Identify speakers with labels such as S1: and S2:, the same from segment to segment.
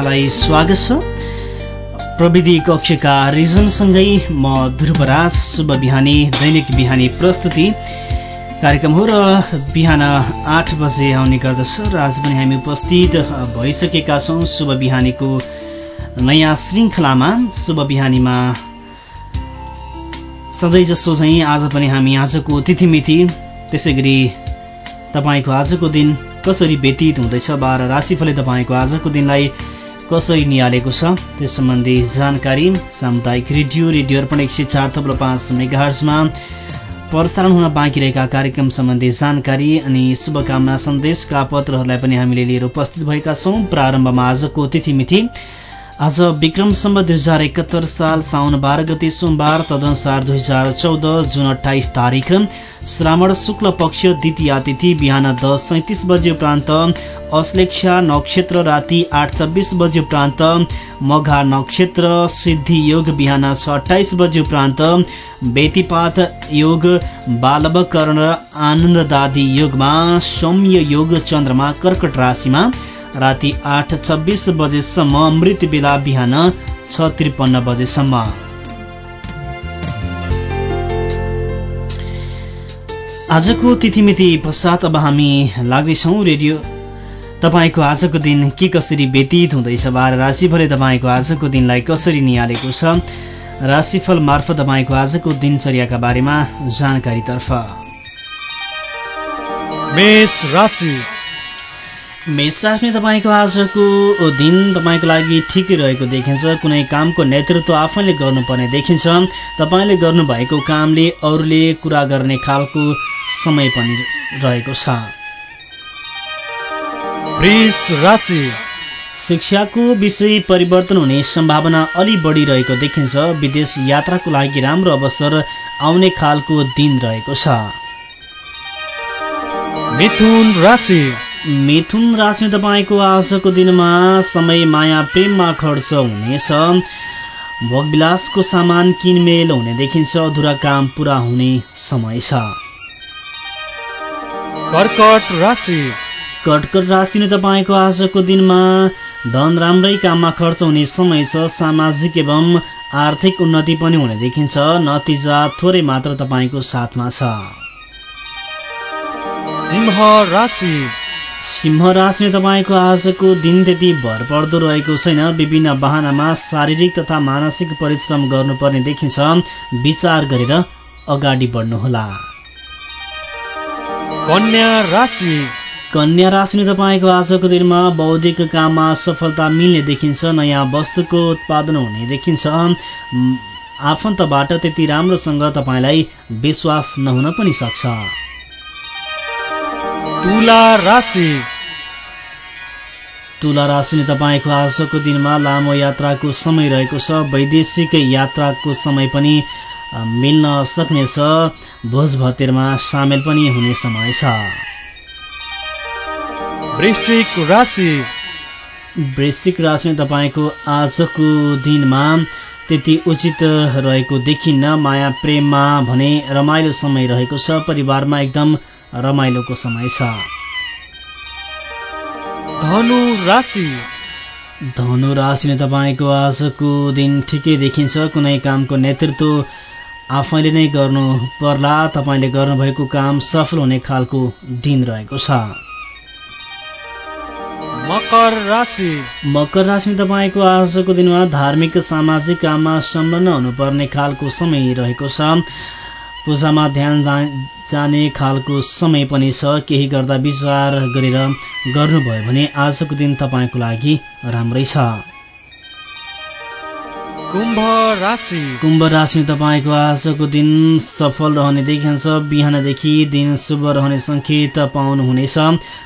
S1: यहाँलाई स्वागत छ। प्रविधि कक्षका रिजनसँगै म ध्रुवराज शुभ बिहानी दैनिक बिहानी प्रस्तुति कार्यक्रम हो र बिहान आठ बजे आउने गर्दछ र आज पनि हामी उपस्थित भइसकेका छौँ शुभ बिहानीको नयाँ श्रृङ्खलामा। शुभ बिहानीमा सधैँ जसो चाहिँ आज पनि हामी आजको तिथिमिति त्यसै गरी तपाईँको आजको दिन कसरी व्यतीत हुँदैछ बाह्र राशिफलले तपाईँको आजको दिनलाई कसरी निहालेको छ? त्यस सम्बन्धी जानकारी सामुदायिक रेडियो रेडियो अर्पण एक सय चार थप्लो पाँच मेगाहर्समा प्रसारण हुन बाँकी रहेका कार्यक्रम सम्बन्धी जानकारी अनि शुभकामना सन्देशका पत्रहरूलाई पनि हामीले लिएर उपस्थित भएका छौँ। प्रारम्भमा आजको तिथिमिति। आज विक्रम सम्म दुई हजार एकहत्तर साल साउन बाह्र गते सोमबार तदनुसार दुई हजार चौध जुन अठाइस तारिक श्रावण शुक्ल पक्ष द्वितीय तिथि बिहान दस सैतिस बजे उपरान्त अश्लेक्षा नक्षत्र राति आठ छब्बिस बजे उपरान्त मघा नक्षत्र सिद्धि योग बिहान छ अठाइस बजे उपरान्त बेतिपात योग बालवकर्ण आनन्ददादी योगमा सौम्य योग चन्द्रमा कर्कट राशिमा राति आठ छब्बिस बजेसम्म मृत बेला बिहान छ त्रिपन्न बजेसम्म। आजको तिथिमिति पश्चात अब हामी लाग्दैछौँ रेडियो तपाईँको आजको दिन के कसरी व्यतीत हुँदैछ? बाह्र राशिफलले तपाईँको आजको दिनलाई कसरी निहालेको छ? राशिफल मार्फत तपाईँको आजको दिनचर्याका बारेमा जानकारीतर्फ।
S2: मेष राशि।
S1: मेष तपाईँको आजको दिन तपाईँको लागि ठिकै रहेको देखिन्छ। कुनै कामको नेतृत्व आफैले गर्नुपर्ने देखिन्छ। तपाईँले गर्नुभएको कामले अरूले कुरा गर्ने खालको समय पनि रहेको छ। शिक्षाको विषय परिवर्तन हुने सम्भावना अलि बढी रहेको देखिन्छ। विदेश यात्राको लागि राम्रो अवसर आउने खालको दिन रहेको छ।
S2: मिथुन राशि।
S1: मिथुन राशि तपाईँको आजको दिनमा समय माया प्रेममा खर्च हुनेछ। भोगविलासको सामान किनमेल हुने देखिन्छ। अधुरा काम पुरा हुने समय छ।
S2: कर्कट राशि।
S1: कर्कट राशि तपाईँको आजको दिनमा धन राम्रै काममा खर्च हुने समय छ सामाजिक एवं आर्थिक उन्नति पनि हुने देखिन्छ। नतिजा थोरै मात्र तपाईँको साथमा छ।
S2: सिंह राशि।
S1: सिंह राशि तपाईँको आजको दिन त्यति भरपर्दो रहेको छैन। विभिन्न वाहनामा शारीरिक तथा मानसिक परिश्रम गर्नुपर्ने देखिन्छ। विचार गरेर अगाडि बढ्नुहोला।
S2: कन्या राशि।
S1: कन्या राशि तपाईँको आजको दिनमा बौद्धिक काममा सफलता मिल्ने देखिन्छ नयाँ वस्तुको उत्पादन हुने देखिन्छ। आफन्तबाट त्यति राम्रोसँग तपाईँलाई विश्वास नहुन पनि सक्छ।
S2: तुला राशि।
S1: तुला राशि तपाईँको आजको दिनमा लामो यात्राको समय रहेको छ। वैदेशिक यात्राको समय पनि मिल्न सक्नेछ। भोज भतेरमा सामेल पनि हुने समय छ।
S2: वृश्चिक राशि।
S1: वृश्चिक राशि तपाईँको आजको दिनमा त्यति उचित रहेको देखिन्न माया प्रेममा भने रमाइलो समय रहेको छ परिवारमा एकदम रमाइलोको समय छ।
S2: धनु राशि।
S1: धनु राशि तपाईँको आजको दिन ठिकै देखिन्छ कुनै कामको नेतृत्व आफैले नै गर्नु पर्ला तपाईँले गर्नुभएको काम सफल हुने खालको दिन रहेको छ।
S2: मकर राशि।
S1: मकर राशि तपाईँको आजको दिनमा धार्मिक सामाजिक काममा संलग्न हुनुपर्ने खालको समय रहेको छ। पूजामा ध्यान जाने खालको समय पनि छ। केही गर्दा विचार गरेर गर्नुभयो भने आजको दिन तपाईँको लागि राम्रै छ।
S2: कुम्भ राशि।
S1: कुम्भ राशि तपाईँको आजको दिन सफल रहने देखिन्छ। बिहानदेखि दिन शुभ रहने सङ्केत पाउनुहुनेछ।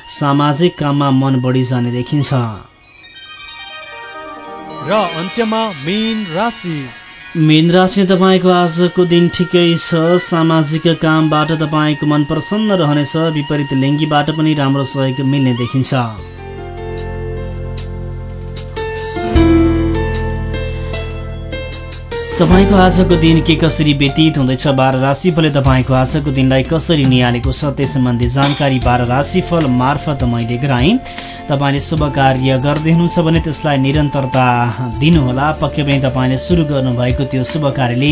S1: सामाजिक काममा मन बढी जाने देखिन्छ।
S2: र अन्त्यमा मेन राशि।
S1: मेन राशि तपाईँको आजको दिन ठिकै छ। सामाजिक कामबाट तपाईँको मन प्रसन्न रहनेछ। विपरीत लिङ्गीबाट पनि राम्रो सहयोग मिल्ने देखिन्छ। तपाईँको आजको दिन के कसरी व्यतीत हुँदैछ बाह्र राशिफलले तपाईँको आजको दिनलाई कसरी निहालेको छ त्यस सम्बन्धी जानकारी बाह्र राशिफल मार्फत मैले गराएँ। तपाईँले शुभ कार्य गर्दै हुनुहुन्छ भने त्यसलाई निरन्तरता दिनुहोला। पक्कै पनि तपाईँले सुरु गर्नुभएको त्यो शुभ कार्यले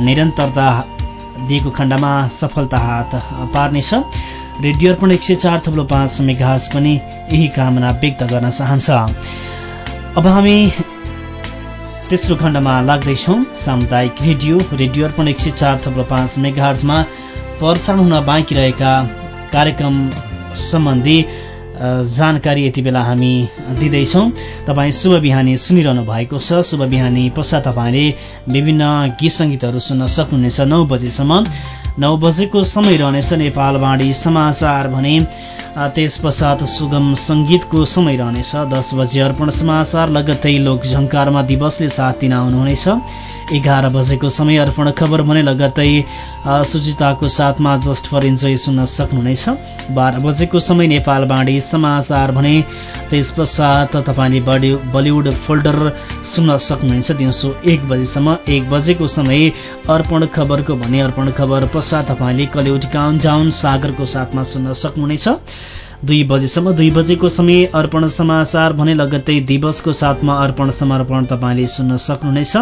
S1: निरन्तरता दिएको खण्डमा सफलता हात पार्नेछ। रेडियो अर्पण एक सय चार थप्लो पाँच मेघाज पनि यही कामना व्यक्त गर्न चाहन्छ। अब हामी तेस्रो खण्डमा लाग्दैछौँ। सामुदायिक रेडियो रेडियो अर्पण एक सय चार थप्लो पाँच मेगाहर्जमा प्रसारण हुन बाँकी रहेका कार्यक्रम सम्बन्धी जानकारी यति बेला हामी दिँदैछौँ। तपाईँ शुभ बिहानी सुनिरहनु भएको छ। शुभ बिहानी पश्चात तपाईँले विभिन्न गीत सङ्गीतहरू सुन्न सक्नुहुनेछ। नौ बजेसम्म। नौ बजेको समय रहनेछ नेपालवाणी समाचार भने त्यस पश्चात सुगम सङ्गीतको समय रहनेछ। दस बजे अर्पण समाचार लगत्तै लोकझङ्कारमा दिवसले साथ दिन आउनुहुनेछ। एघार बजेको समय अर्पण खबर भने लगत्तै सुजिताको साथमा जस्ट फर इन्जोय सुन्न सक्नुहुनेछ। बाह्र बजेको समय नेपालवाणी समाचार भने त्यस पश्चात तपाईँले बलिउड फोल्डर सुन्न सक्नुहुनेछ। दिउँसो एक बजेसम्म एक बजेको समय अर्पण खबरको भने अर्पण खबर पश्चात तपाईँले कलिउड काउन्टाउन सागरको साथमा सुन्न सक्नुहुनेछ। दुई बजेसम्म दुई बजेको समय अर्पण समाचार भने लगत्तै दिवसको साथमा अर्पण समर्पण तपाईँले सुन्न सक्नुहुनेछ।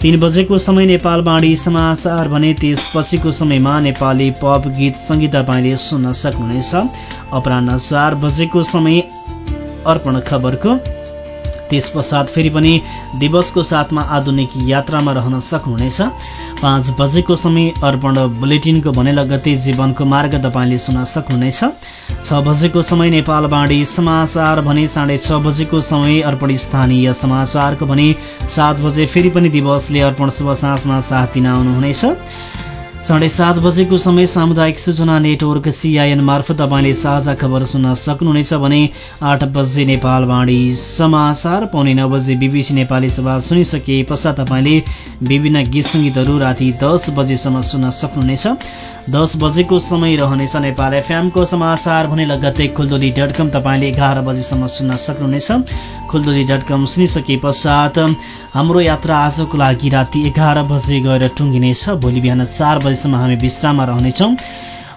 S1: तीन बजेको समय नेपालवाणी समाचार भने त्यसपछिको समयमा नेपाली पप गीत सङ्गीत तपाईँले सुन्न सक्नुहुनेछ। अपरान्न चार बजेको समय अर्पण खबरको। त्यस पश्चात फेरि पनि दिवसको साथमा आधुनिक यात्रामा रहन सक्नुहुनेछ। पाँच बजेको समय अर्पण बुलेटिनको भने लगत्तै जीवनको मार्ग तपाईँले सुन्न सक्नुहुनेछ। छ बजेको समय नेपालवाणी समाचार भने साढे छ बजेको समय अर्पण स्थानीय समाचारको भने सात बजे फेरि पनि दिवसले अर्पण शुभ साँझमा साथ दिन आउनुहुनेछ। साढे सात बजेको समय सामुदायिक सूचना नेटवर्क सिआइएन मार्फत तपाईँले साझा खबर सुन्न सक्नुहुनेछ भने आठ बजे नेपालवाणी समाचार पाउने नौ बजे बिबिसी नेपाली सभा सुनिसके पश्चात तपाईँले विभिन्न गीत सङ्गीतहरू राति दस बजेसम्म सुन्न सक्नुहुनेछ। दस बजेको समय रहनेछ नेपाल एफएमको समाचार भने लगत्तै खुल्दोली डट कम तपाईँले एघार बजेसम्म सुन्न सक्नुहुनेछ। खुलदुली डट कम सुनिसके पश्चात हाम्रो यात्रा आजको लागि राति एघार बजे गएर टुङ्गिनेछ। भोलि बिहान चार बजीसम्म हामी विश्राममा रहनेछौँ।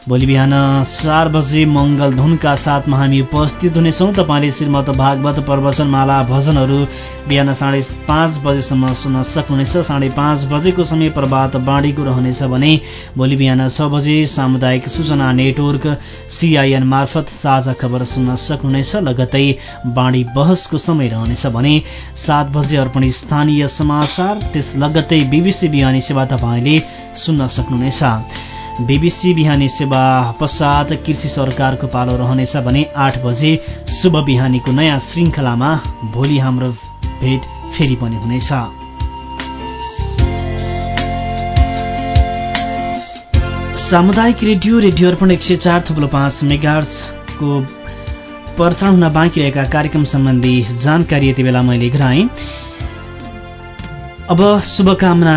S1: भोलि बिहान चार बजे मङ्गल धुनका साथमा हामी उपस्थित हुनेछौँ। तपाईँले श्रीमद भागवत प्रवचनमाला भजनहरू बिहान साढे पाँच बजेसम्म सुन्न सक्नुहुनेछ। साढे पाँच बजेको समय प्रभात बाँडीको रहनेछ भने भोलि बिहान छ बजे सामुदायिक सूचना नेटवर्क सिआइएन मार्फत साझा खबर सुन्न सक्नुहुनेछ। लगत्तै बाँडी बहसको समय रहनेछ भने सात बजे अर्पण स्थानीय समाचार त्यस लगत्तै बिबिसी बिहानी सेवा तपाईँले सुन्न सक्नुहुनेछ। बीबीसी बिहानी सेवा पश्चात कृषि सरकारको पालो रहनेछ भने आठ बजे शुभ बिहानीको नयाँ श्रृङ्खलामा भोलि हाम्रो भेट फेरि पनि हुनेछ। सामुदायिक रेडियो रेडियो अर्पण एक सय चार थुप्रो पाँच मेगार्सको प्रसारण हुन बाँकी रहेका कार्यक्रम सम्बन्धी जानकारी यति बेला मैले गराएँ अब शुभकामना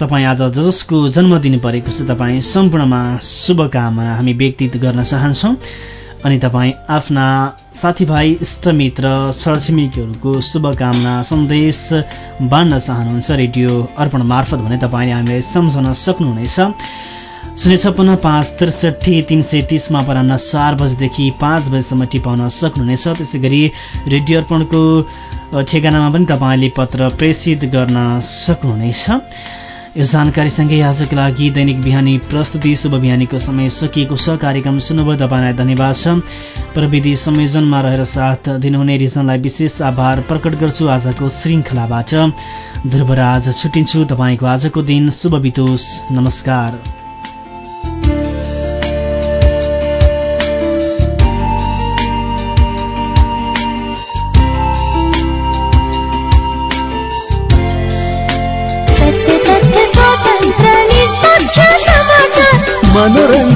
S1: तपाईँ आज जसको जन्मदिन परेको छ तपाईँ सम्पूर्णमा शुभकामना हामी व्यक्तित गर्न चाहन्छौँ। अनि तपाईँ आफ्ना साथीभाइ इष्टमित्र छरछिमेकीहरूको शुभकामना सन्देश बाँड्न चाहनुहुन्छ रेडियो अर्पण मार्फत भने तपाईँले हामीलाई सम्झन सक्नुहुनेछ। शून्य छप्पन्न पाँच त्रिसठी तिन सय तिसमा अपरान्न चार बजेदेखि पाँच बजीसम्म टिपाउन सक्नुहुनेछ। त्यसै गरी रेडियो अर्पणको ठेगानामा पनि तपाईँले पत्र प्रेषित गर्न सक्नुहुनेछ। यो जानकारीसँगै आजको लागि दैनिक बिहानी प्रस्तुति शुभ बिहानीको समय सकिएको छ। कार्यक्रम सुन्नुभयो तपाईँलाई धन्यवाद छ। प्रविधि संयोजनमा रहेर साथ दिनुहुने रिजनलाई विशेष आभार प्रकट गर्छु आजको श्रृङ्खलाबाट। ध्रुवराज छुट्टिन्छु तपाईँको आजको दिन शुभ बितोस्। नमस्कार।
S3: மதுரன்